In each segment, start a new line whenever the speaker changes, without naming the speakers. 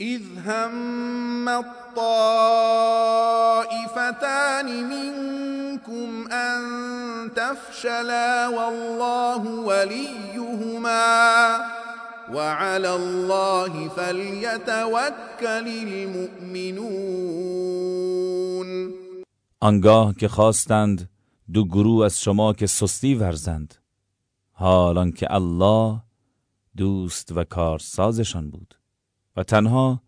إذ هم الطائفتان منكم أن تفشلا والله وليهما وعلى الله فليتوكل المؤمنون.
آنگاه که خواستند دو گروه از شما که سستی ورزند حالان که الله دوست و کارسازشان بود. و تنها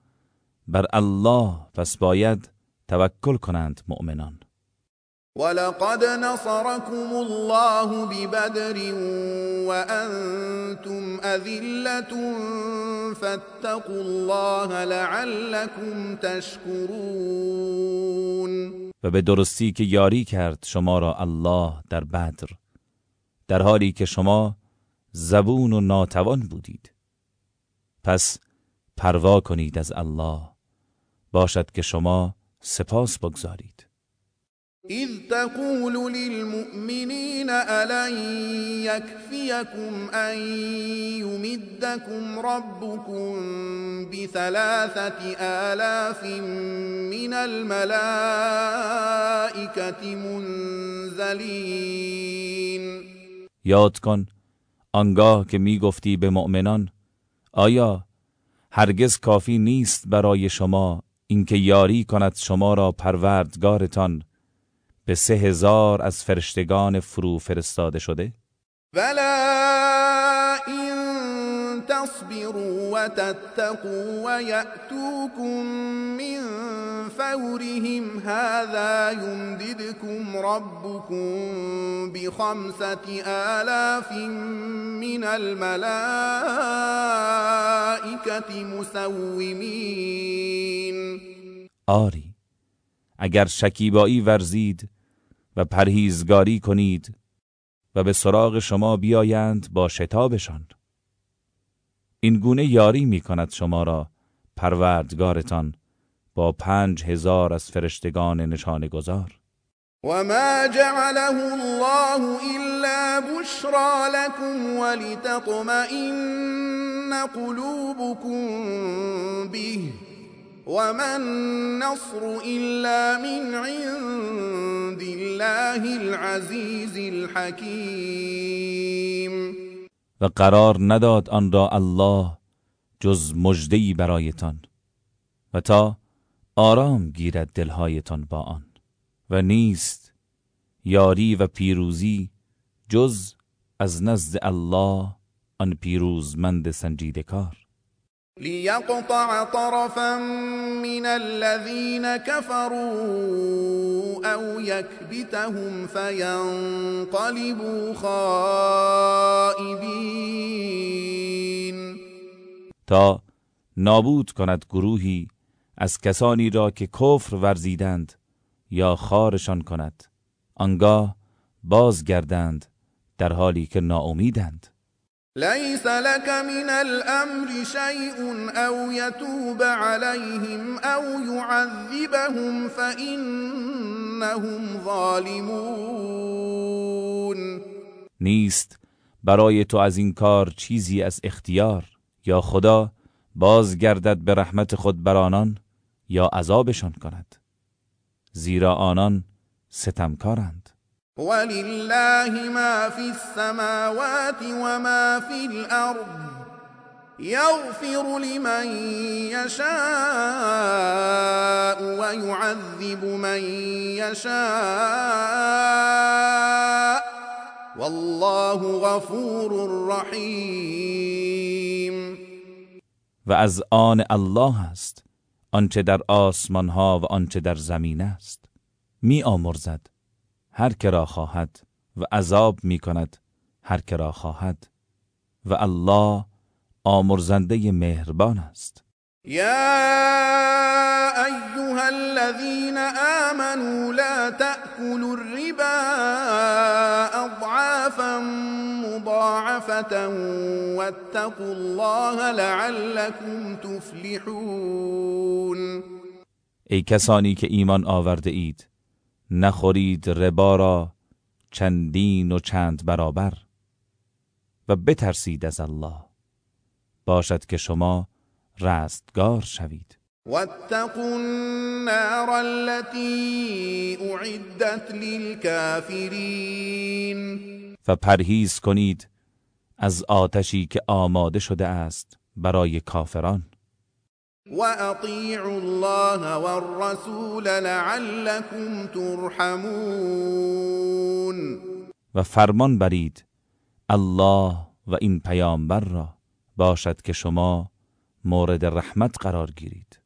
بر الله پس باید توکل کنند مؤمنان.
ولقد نصركم الله ببدر وأنتم أذلة فاتقوا الله لعلكم تشكرون.
و به درستی که یاری کرد شما را الله در بدر در حالی که شما زبون و ناتوان بودید. پس پروا کنید از الله. باشد که شما سپاس بگذارید.
اذ تقول للمؤمنین الان يكفيكم ان يمدكم ربكم بثلاثة آلاف من الملائكة منزلین
یاد کن آنگاه که می گفتی به مؤمنان آیا هرگز کافی نیست برای شما اینکه یاری کند شما را پروردگارتان به سه هزار از فرشتگان فرو فرستاده شده؟
تصبروا و تتقوا و یأتوكم من فورهم. هذا يمددكم ربكم بخمسة آلاف من الملائكة مسومين.
آری اگر شکیبایی ورزید و پرهیزگاری کنید و به سراغ شما بیایند با شتابشان. این گونه یاری می کند شما را پروردگارتان با پنج هزار از فرشتگان نشانه گذار
وما جعله الله إلا بشرى لكم ولتطمئن قلوبكم به وما النصر إلا من عند الله العزيز الحكيم
و قرار نداد آن را الله جز مجدی برایتان و تا آرام گیرد دلهایتان با آن و نیست یاری و پیروزی جز از نزد الله آن پیروزمند سنجیده کار
ليقطع طرفا من الذين كفروا او يكبتهم فينقلبوا خائبين.
تا نابود کند گروهی از کسانی را که کفر ورزیدند یا خارشان کند آنگاه بازگردند در حالی که ناامیدند.
ليس لك من الامر شيء او يتوب عليهم او يعذبهم فانهم ظالمون.
نیست برای تو از این کار چیزی از اختیار یا خدا بازگردد به رحمت خود بر آنان یا عذابشان کند. زیرا آنان ستمکارند.
ولله ما في السماوات وما في الأرض يغفر لمن يشاء ويعذب من يشاء والله غفور رحیم
و از آن الله است آنچه در آسمان ها و آنچه در زمین است. می آمرزد. هر که را خواهد و عذاب می کند هر که را خواهد. و الله آمرزنده مهربان است.
یا ایها الذين آمنوا لا تأكلوا الربا اضعافا مضاعفة واتقوا الله لعلكم تفلحون.
ای کسانی که ایمان آورده اید نخورید ربا را چندین و چند برابر و بترسید از الله. باشد که شما رستگار شوید.
واتقوا النار التي اعدت للكافرین
و پرهیز کنید از آتشی که آماده شده است برای کافران.
و اطیعوا الله والرسول لعلكم ترحمون.
و فرمان برید. الله و این پیامبر را باشد که شما مورد رحمت قرار گیرید.